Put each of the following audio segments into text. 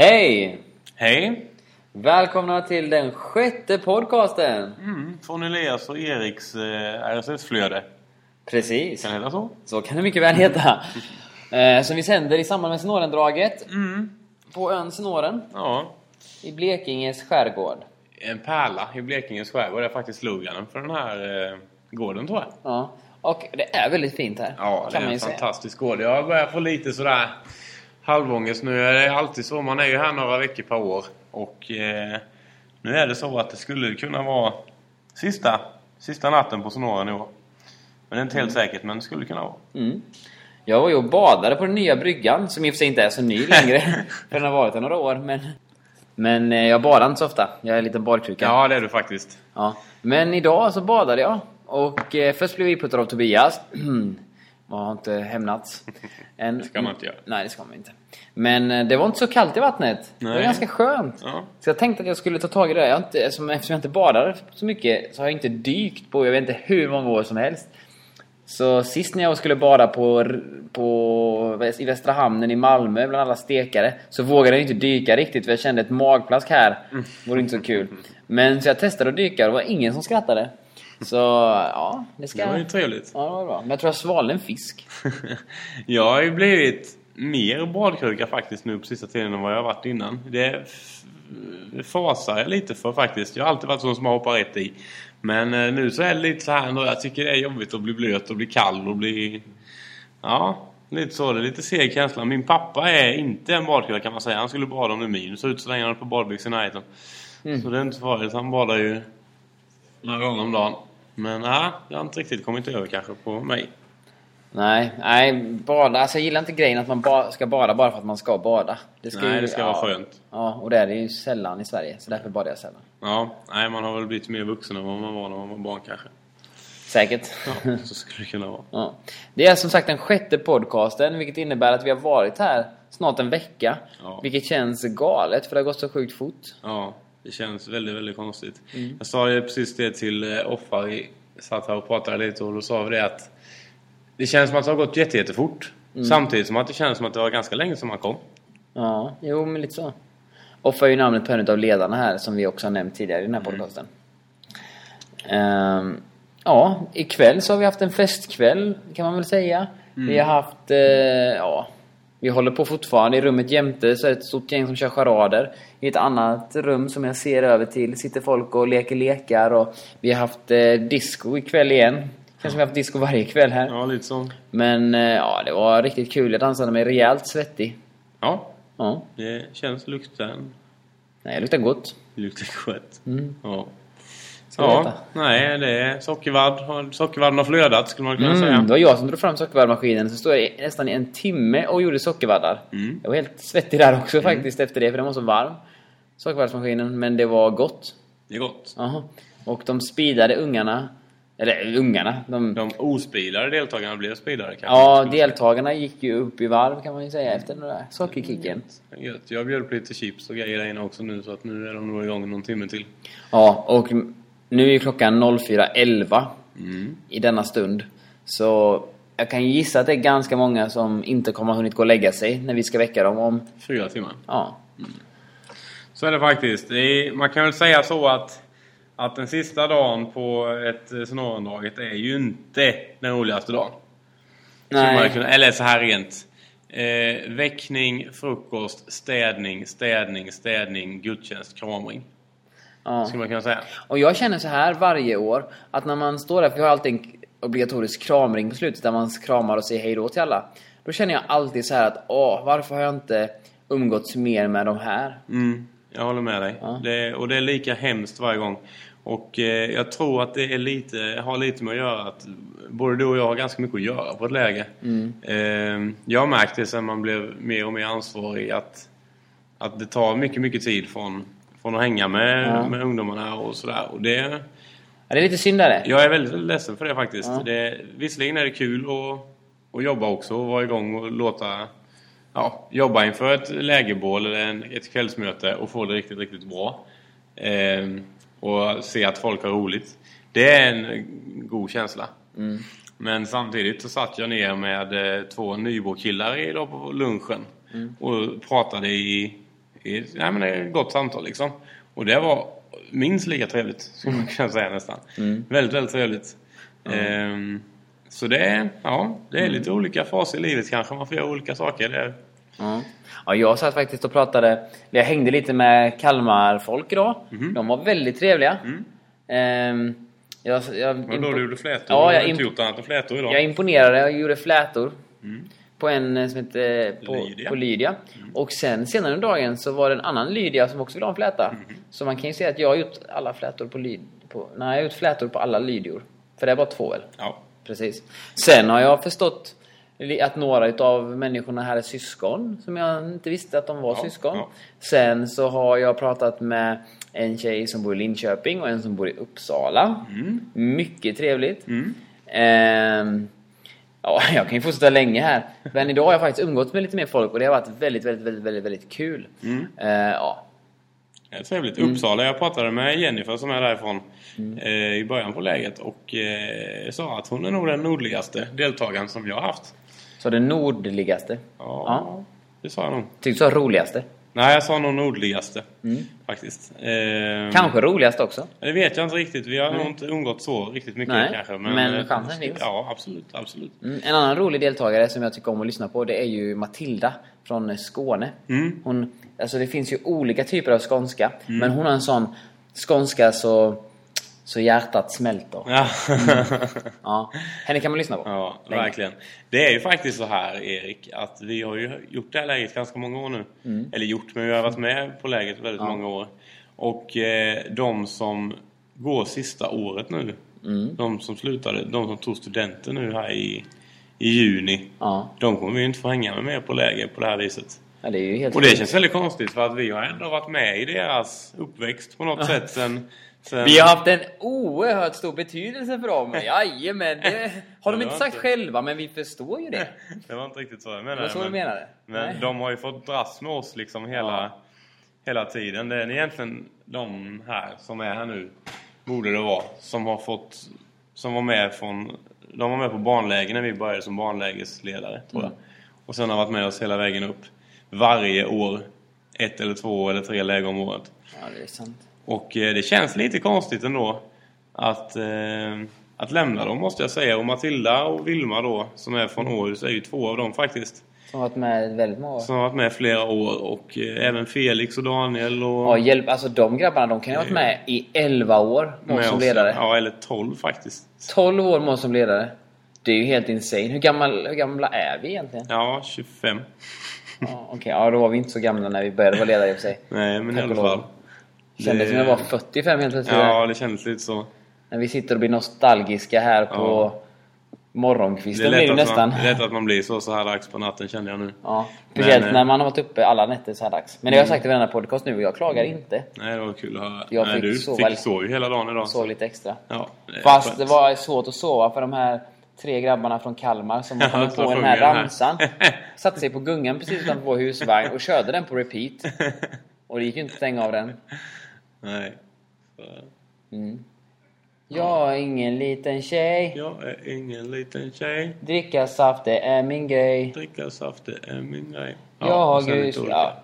Hej! Hej! Välkomna till den sjätte podcasten! Mm, från Elias och Eriks eh, RSS-flöde. Precis, Kan det heta så? så kan det mycket väl heta. eh, som vi sänder i samband med Snårendraget Mm. på ön Snåren Ja. i Blekinges skärgård. En pärla i Blekinges skärgård är faktiskt sloganen för den här eh, gården tror jag. Ja. Och det är väldigt fint här. Ja, det är en säga. fantastisk gård. Jag börjar få lite sådär halvångest nu. är det alltid så. Man är ju här några veckor per år. Och eh, nu är det så att det skulle kunna vara sista, sista natten på Sonoran i år. Men det är inte helt säkert, men det skulle kunna vara. Mm. Jag var ju och badade på den nya bryggan, som i och för sig inte är så ny längre. för den har varit där några år. Men, men eh, jag badar inte så ofta. Jag är en liten badkruka. Ja, det är du faktiskt. Ja. Men idag så badade jag. Och eh, först blev vi puttade av Tobias. Man har inte hämnats. Än. Det ska man inte göra. Nej, det ska man inte. Men eh, det var inte så kallt i vattnet. Det var Nej. ganska skönt. Ja. Så jag tänkte att jag skulle ta tag i det. Jag inte, eftersom, eftersom jag inte badar så mycket så har jag inte dykt på jag vet inte hur många år som helst. Så sist när jag skulle bada på, på, i Västra Hamnen i Malmö bland alla stekare så vågade jag inte dyka riktigt för jag kände ett magplask här. Det vore inte så kul. Men så jag testade att dyka och det var ingen som skrattade. Så ja, det ska... Det var ju trevligt. Ja, det var bra. Men jag tror jag svalde en fisk. jag har ju blivit mer badkruka faktiskt nu på sista tiden än vad jag har varit innan. Det fasar jag lite för faktiskt. Jag har alltid varit sån som har hoppat rätt i. Men eh, nu så är det lite så här ändå. Jag tycker det är jobbigt att bli blöt och bli kall och bli... Ja, lite så. Det är lite seg känsla. Min pappa är inte en badkruka kan man säga. Han skulle bada om det minus ut så länge han har på badbyxor i närheten. Så det är inte farligt. Han badar ju några gånger om dagen. Men nej, jag har inte riktigt kommit över kanske på mig. Nej, nej, bada. Alltså jag gillar inte grejen att man ba ska bada bara för att man ska bada. Det ska Nej, ju, det ska ja, vara skönt. Ja, och det är det ju sällan i Sverige. Så därför badar jag sällan. Ja, nej man har väl blivit mer vuxen än vad man var när man var barn kanske. Säkert. Ja, så skulle det kunna vara. Ja. Det är som sagt den sjätte podcasten, vilket innebär att vi har varit här snart en vecka. Ja. Vilket känns galet, för det har gått så sjukt fort. Ja, det känns väldigt, väldigt konstigt. Jag sa ju precis det till eh, Offa. Vi satt här och pratade lite och då sa vi det att det känns som att det har gått jätte, jättefort. Samtidigt som att det känns som att det var ganska länge som man kom. Ja, jo men lite så. Offa är ju namnet på en av ledarna här, som vi också har nämnt tidigare i den här podcasten. Ehm, ja, ikväll så har vi haft en festkväll, kan man väl säga. Vi har haft, eh, ja... Vi håller på fortfarande. I rummet jämte så är det ett stort gäng som kör charader. I ett annat rum som jag ser över till sitter folk och leker lekar och vi har haft eh, disco ikväll igen. Känns som vi har haft disco varje kväll här. Ja, lite så. Men eh, ja, det var riktigt kul. Jag dansade mig rejält svettig. Ja, Ja. det känns lukten. Nej, det luktar gott. Luktar gott. Mm. Ja. Ska Ja, veta. nej, det är sockervadd. Sockervadden har flödat skulle man kunna Mm, säga. det var jag som drog fram sockervaddmaskinen. Så stod jag nästan i en timme och gjorde sockervaddar. Mm. Jag var helt svettig där också faktiskt efter det, för den var så varm. Sockervaddsmaskinen, men det var gott. Det är gott. Aha. Och de speedade ungarna. Eller ungarna. De, De ospidade deltagarna blev spidare kanske. ja, deltagarna gick ju upp i varv kan man ju säga efter den där sockerkicken. Jag bjöd på lite chips och grejer där inne också nu så att nu är de nog igång någon timme till. Ja, och nu är klockan 04.11 Mm. i denna stund. Så jag kan gissa att det är ganska många som inte kommer ha hunnit gå och lägga sig när vi ska väcka dem om... Fyra timmar. Ja. Så är det faktiskt. Det är, man kan väl säga så att, att den sista dagen på ett Sonorandraget är ju inte den roligaste dagen. Nej. kunna- Eller så här rent. Eh, väckning, frukost, städning, städning, städning, gudstjänst, kramring. Ja. Skulle man kunna säga. Och jag känner så här varje år att när man står där, för vi har alltid en obligatorisk kramring på slutet där man kramar och säger hej då till alla. Då känner jag alltid så här att åh, varför har jag inte umgåtts mer med de här? Mm, jag håller med dig. Ja. Det, och det är lika hemskt varje gång. Och eh, jag tror att det är lite, har lite med att göra att både du och jag har ganska mycket att göra på ett läge. Eh, jag har märkt det sen man blev mer och mer ansvarig att, att det tar mycket, mycket tid från, från att hänga med, Ja. med ungdomarna och sådär. Och det, Ja, det är lite synd är det. jag är väldigt ledsen för det faktiskt. Ja. Det, visserligen är det kul att, att jobba också och vara igång och låta ja, jobba inför ett lägerbål eller en, ett kvällsmöte och få det riktigt, riktigt bra. Ehm, och se att folk har roligt. Det är en god känsla. Mm. Men samtidigt så satt jag ner med eh, två Nybro-killar idag på lunchen. Och pratade i i nej, men ett gott samtal liksom. Och det var minst lika trevligt, skulle man kunna säga nästan. Väldigt, väldigt trevligt. Ehm, så det är, ja, det är lite olika faser i livet kanske. Man får göra olika saker. Det är, Ja. ja, jag satt faktiskt och pratade, jag hängde lite med Kalmar-folk idag. Mhm. De var väldigt trevliga. Ehm, jag, jag, Mm. Vadå, du gjorde flätor? Ja, du har inte gjort annat än flätor idag? jag imponerade, jag gjorde flätor. På en eh, som hette på Lydia. På Lydia. Och sen senare under dagen så var det en annan Lydia som också ville ha en fläta. Så man kan ju säga att jag har gjort alla flätor på Lyd... På, nej, jag har gjort flätor på alla Lydior. För det är bara två väl? Ja. Precis. Sen har jag förstått att några utav människorna här är syskon, som jag inte visste att de var Ja, syskon. ja. Sen så har jag pratat med en tjej som bor i Linköping och en som bor i Uppsala. Mm. Mycket trevligt. Ehm, ja, jag kan ju fortsätta länge här. Men idag har jag faktiskt umgåtts med lite mer folk och det har varit väldigt, väldigt, väldigt, väldigt, väldigt kul. Mm. Ehm, ja. Det är trevligt. Mm. Uppsala, jag pratade med Jennifer som är därifrån eh, i början på läget och eh, sa att hon är nog den nordligaste deltagaren som jag har haft. Så det nordligaste. Ja, Ja. det sa jag nog. Tyckte du sa roligaste? Nej, jag sa nog nordligaste faktiskt. Eh, Kanske roligast också? Det vet jag inte riktigt. Vi har nog inte umgått så riktigt mycket Nej, kanske. men eh, chansen finns. Ja, absolut. absolut. Mm, en annan rolig deltagare som jag tycker om att lyssna på det är ju Matilda från Skåne. Mm. Hon, alltså det finns ju olika typer av skånska. Men hon har en sån skånska så, så hjärtat smälter. Ja. Ja. Henne kan man lyssna på. Ja, Länge. verkligen. Det är ju faktiskt så här, Erik, att vi har ju gjort det här läget ganska många år nu. Eller gjort, men vi har varit med på läget väldigt Mm. Ja. många år. Och eh, de som går sista året nu, Mm. de som slutade, de som tog studenter nu här i, i juni, Ja. de kommer vi inte få hänga med mer på läger på det här viset. ja, det är ju helt Och det känns väldigt konstigt för att vi har ändå varit med i deras uppväxt på något sätt sen... sen Vi har haft en oerhört stor betydelse för dem. Jajamän, det har de det inte sagt inte- själva, men vi förstår ju det. Det var inte riktigt så jag Det menade. var så du men- menade? Men Nej. de har ju fått dras med oss liksom hela, Ja. hela tiden. Det är egentligen de här som är här nu, borde det vara, som har fått... Som var med från... De var med på barnläger när vi började som barnlägesledare, tror Mm. jag. Och sen har varit med oss hela vägen upp. Varje år. Ett eller två eller tre läger om året. Ja, det är sant. Och eh, det känns lite konstigt ändå att, eh, att lämna dem måste jag säga. Och Matilda och Vilma då, som är från Åhus, är ju två av dem faktiskt. Som har varit med väldigt många år. Som har varit med flera år och eh, även Felix och Daniel och... Ja, hjälp, alltså de grabbarna de kan ju ha varit med i 11 år med som ledare. Ja, eller 12 faktiskt. 12 år oss som ledare. Det är ju helt insane. Hur, gammal, hur gamla är vi egentligen? Ja, 25. Ja, Okej, ja då var vi inte så gamla när vi började vara ledare i och för sig. Nej, men i Tack alla och lov. fall. Kändes som jag var 45 helt plötsligt. Ja, det kändes lite så. När vi sitter och blir nostalgiska här på Ja. Det morgonkvisten är, blir lätt det att nästan. man, det är lätt att man blir så, så här dags på natten känner jag nu. Ja, speciellt eh, när man har varit uppe alla nätter så här dags. Men det har jag sagt i varenda podcast nu och jag klagar inte. Nej, det var kul att höra. Jag Nej, fick du sova fick lite. sov ju hela dagen idag. Sov lite extra. Ja, det Fast skönt. det var svårt att sova för de här tre grabbarna från Kalmar som Ja, kommit som på den sjunger här den här. ramsan. Satte sig på gungan precis utanför vår husvagn och körde den på repeat. Och det gick ju inte att stänga av den. Nej. Så, Jag är ingen liten tjej. jag är ingen liten tjej. Dricka saft, det är min grej. Dricka saft, det är min grej. Jag har grus... Ja,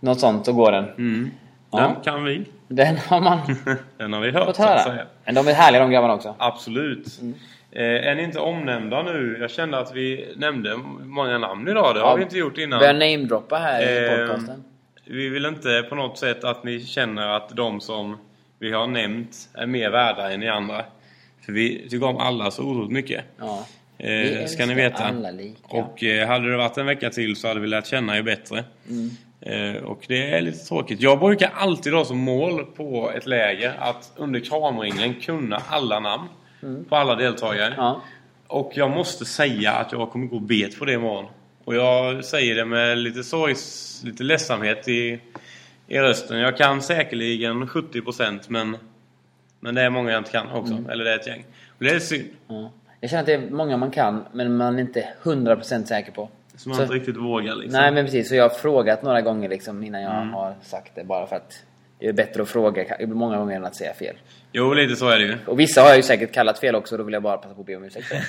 något sånt, så går den. Mm. Ja. Den kan vi. Den har man Den har vi hört fått höra. Men de är härliga de grabbarna också. Absolut. Mm. Eh, är ni inte omnämnda nu? Jag kände att vi nämnde många namn idag. Det har Ja, vi inte gjort innan. Börjar namedroppa här i Ehm, podcasten. Vi vill inte på något sätt att ni känner att de som vi har nämnt är mer värda än ni andra. För vi tycker om alla så otroligt mycket. Ja. Eh, ska ni veta. alla lika. Och eh, hade det varit en vecka till så hade vi lärt känna er bättre. Mm. Eh, och det är lite tråkigt. Jag brukar alltid ha som mål på ett läger att under kramringen kunna alla namn på alla deltagare. Mm. Ja. Och jag måste säga att jag kommer gå bet på det imorgon. Och jag säger det med lite sorgs, lite ledsamhet i, i rösten. Jag kan säkerligen 70% men, men det är många jag inte kan också. Mm. Eller det är ett gäng. Och det är synd. Ja. Jag känner att det är många man kan, men man är inte 100% säker på. Så man Så- inte riktigt vågar liksom. Nej men precis, så jag har frågat några gånger liksom innan jag Mm. har sagt det. Bara för att det är bättre att fråga många gånger än att säga fel. Jo, lite så är det ju. Och vissa har jag ju säkert kallat fel också, då vill jag bara passa på att be om ursäkt.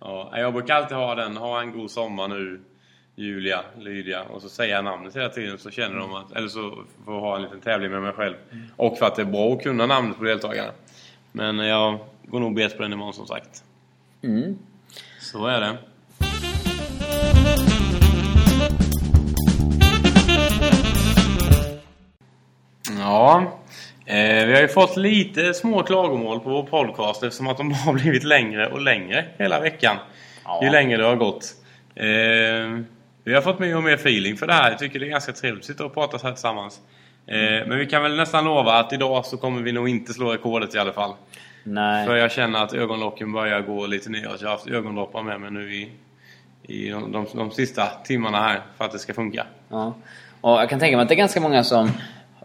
ja, jag brukar alltid ha den, ha en god sommar nu. Julia, Lydia och så säga namnet hela tiden så känner de att... Eller så får jag ha en liten tävling med mig själv. Och för att det är bra att kunna namnet på deltagarna. Men jag går nog bet på den imorgon som sagt. Mm. Så är det. Ja, eh, vi har ju fått lite små klagomål på vår podcast eftersom att de har blivit längre och längre hela veckan. Ja. Ju längre det har gått. Eh, vi har fått mer och mer feeling för det här. Jag tycker det är ganska trevligt att sitta och prata så här tillsammans. Eh, men vi kan väl nästan lova att idag så kommer vi nog inte slå rekordet i alla fall. Nej. För jag känner att ögonlocken börjar gå lite neråt. Jag har haft ögondroppar med mig nu i, i de, de, de sista timmarna här för att det ska funka. Ja. Och jag kan tänka mig att det är ganska många som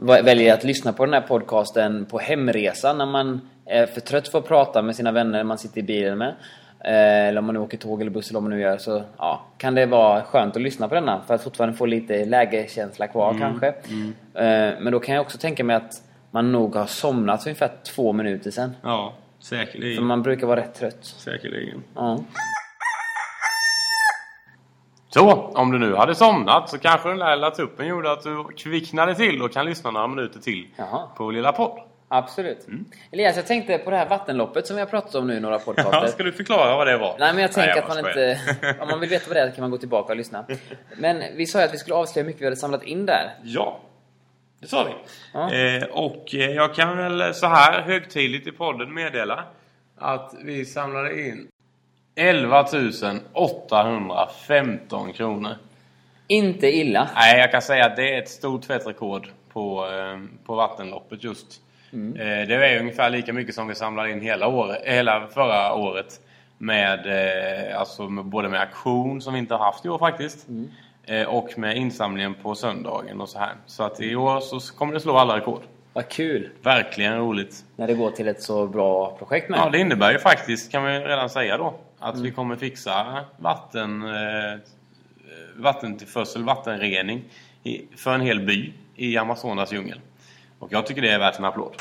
väljer att lyssna på den här podcasten på hemresan när man är för trött för att prata med sina vänner man sitter i bilen med. Eh, Eller om man nu åker tåg eller buss eller vad man nu gör så ja, kan det vara skönt att lyssna på denna för att fortfarande få lite lägeskänsla kvar kanske. Eh, Men då kan jag också tänka mig att man nog har somnat för ungefär två minuter sen. Ja, För säkerligen. man brukar vara rätt trött. Säkerligen. Ja. Så, om du nu hade somnat så kanske den där lilla tuppen gjorde att du kvicknade till och kan lyssna några minuter till Jaha. på lilla podd. Absolut. Elias, jag tänkte på det här vattenloppet som vi har pratat om nu i några podcaster. Ja, ska du förklara vad det var? Nej men jag tänker att man inte... Om man vill veta vad det är kan man gå tillbaka och lyssna. Men vi sa ju att vi skulle avslöja hur mycket vi hade samlat in där. Ja, det sa vi. Ja. Eh, och eh, jag kan väl så här högtidligt i podden meddela att vi samlade in 11 815 kronor. Inte illa. Nej, jag kan säga att det är ett stort fett rekord på, eh, på vattenloppet just. Mm. Eh, det är ungefär lika mycket som vi samlade in hela, året, hela förra året. Med, eh, alltså med, både med auktion som vi inte har haft i år faktiskt. Mm. Eh, och med insamlingen på söndagen och så här. Så att i år så kommer det slå alla rekord. Vad kul. Verkligen roligt. När det går till ett så bra projekt med. Ja, det innebär ju faktiskt, kan vi redan säga då, att vi kommer fixa vatten, eh, vattentillförsel, vattenrening i, för en hel by i Amazonas djungel. Och jag tycker det är värt en applåd.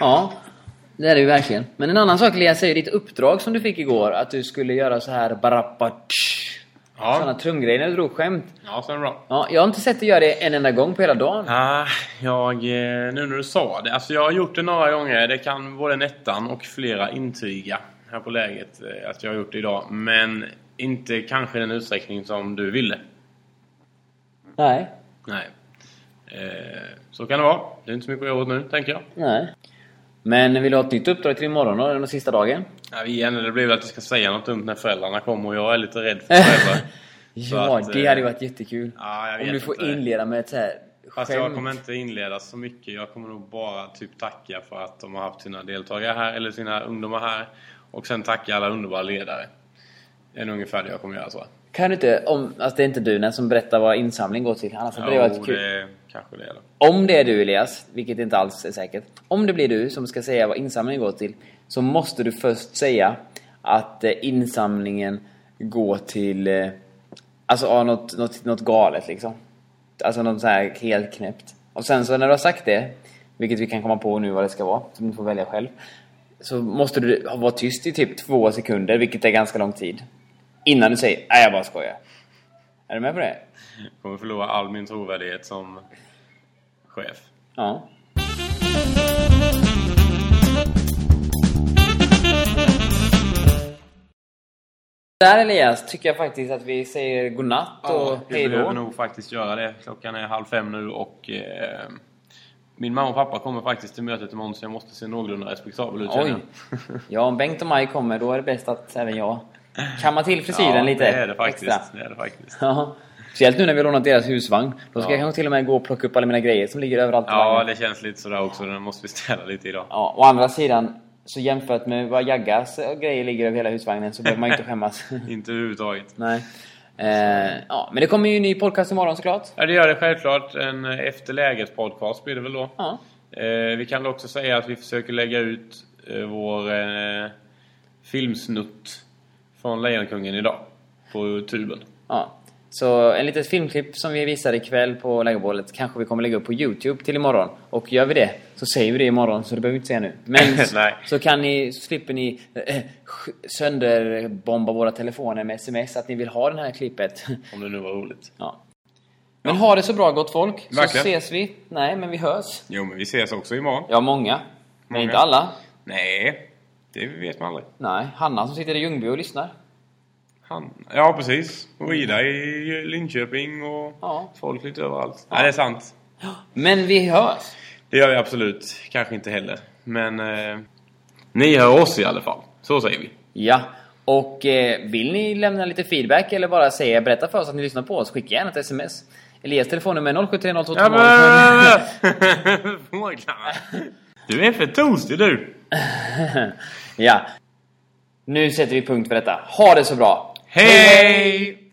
Ja, det är det ju verkligen. Men en annan sak Elias är ju ditt uppdrag som du fick igår. Att du skulle göra så här barapatsch. Ja. Sådana trumgrejer när du drog skämt. Ja, så är det bra. Ja, jag har inte sett dig göra det en enda gång på hela dagen. Ah, jag, eh, nu när du sa det, alltså jag har gjort det några gånger. Det kan både Nettan och flera intyga här på läget eh, att jag har gjort det idag. Men inte kanske i den utsträckning som du ville. Nej. Nej. Eh, så kan det vara. Det är inte så mycket att göra åt nu, tänker jag. Nej. Men vill du ha ett nytt uppdrag till imorgon då? Den sista dagen? Ja, igen, det blir väl att jag ska säga något dumt när föräldrarna kommer och jag är lite rädd för föräldrar. Ja, att, det eh, hade varit jättekul. Ja, Om du får inte. inleda med ett så här Fast jag kommer inte inleda så mycket. Jag kommer nog bara typ tacka för att de har haft sina deltagare här, eller sina ungdomar här. Och sen tacka alla underbara ledare. Det är nog ungefär det jag kommer göra jag. Kan du inte, om, alltså det är inte du som berättar vad insamling går till. Annars hade det varit kul. det kanske det då. Om det är du Elias, vilket inte alls är säkert. Om det blir du som ska säga vad insamlingen går till. Så måste du först säga att eh, insamlingen går till... Eh, alltså något, något, något galet liksom. Alltså något så här helt knäppt. Och sen så när du har sagt det, vilket vi kan komma på nu vad det ska vara, som du får välja själv. Så måste du vara tyst i typ två sekunder, vilket är ganska lång tid. Innan du säger nej jag bara skojar. Är du med på det? Jag kommer förlora all min trovärdighet som chef. Ja. Där Elias tycker jag faktiskt att vi säger godnatt och Ja, vi hej behöver då. nog faktiskt göra det. Klockan är halv fem nu och eh, min mamma och pappa kommer faktiskt till mötet imorgon så jag måste se någorlunda respektabel ut Oj. Ja, om Bengt och Maj kommer då är det bäst att även jag kammar till frisyren ja, lite det är det faktiskt. extra. Det är det faktiskt. Ja. Speciellt nu när vi har lånat deras husvagn. Då ska Ja. jag kanske till och med gå och plocka upp alla mina grejer som ligger överallt Ja, det känns lite sådär också. Den måste vi ställa lite idag. Ja, å andra sidan, så jämfört med vad Jaggas grejer ligger över hela husvagnen så behöver man inte skämmas. Inte överhuvudtaget. Nej. Eh, ja, men det kommer ju en ny podcast imorgon såklart. Ja, det gör det självklart. En eh, efter läget podcast blir det väl då. Ja. Eh, vi kan också säga att vi försöker lägga ut eh, vår eh, filmsnutt från Lejonkungen idag. På tuben. ja. Så en litet filmklipp som vi visar ikväll på Legobollet kanske vi kommer lägga upp på Youtube till imorgon. Och gör vi det så säger vi det imorgon så det behöver vi inte säga nu. Men så kan ni, så slipper ni sk- sönderbomba våra telefoner med sms att ni vill ha det här klippet. Om det nu var roligt. Ja. Men ha det så bra gott folk. Så Verkligen. ses vi. Nej, men vi hörs. Jo, men vi ses också imorgon. Ja, många. Men Många. inte alla. Nej, det vet man aldrig. Nej, Hanna som sitter i Ljungby och lyssnar. Han. Ja, precis. Och Ida i Linköping och Ja. folk lite överallt. Nej, det är sant. Men vi hörs. Det gör vi absolut. Kanske inte heller. Men eh, ni hör oss i alla fall. Så säger vi. Ja. Och eh, vill ni lämna lite feedback eller bara säga, berätta för oss att ni lyssnar på oss, skicka gärna ett sms. Elias telefonnummer är 0730 Ja, men- Fåglarna. Du är för toastig du. Ja. Nu sätter vi punkt för detta. Ha det så bra! Hej!